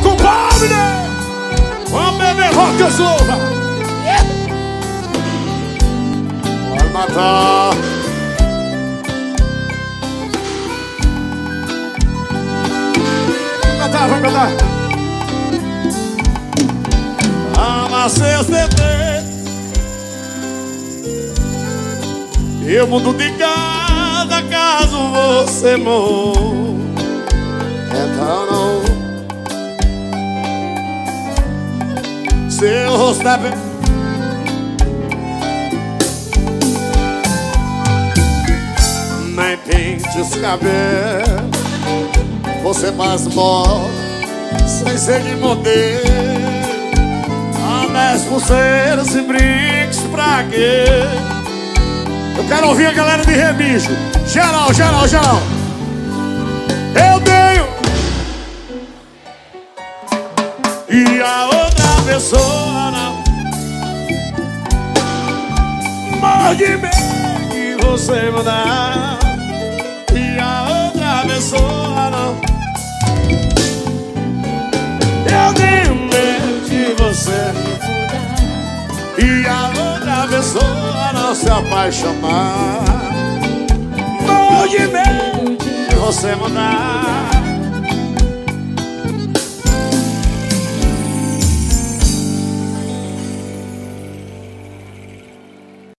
com palme, né? Vamos beber rock sova. Vai matar. Vamos cantar, vamos cantar. Ama seus defeitos E o mundo de cada caso você morra Seu rosto é bem Nem pinte os cabelos. Você faz moda Sem ser de modelo. Dez pulseiras e brinques pra quê? Eu quero ouvir a galera de remijo. Geral, geral, geral. Eu tenho. E a outra pessoa não Morre de medo que você mudar E a outra pessoa não Eu tenho medo de você e a outra pessoa não se apaixonar Morro de medo de você mudar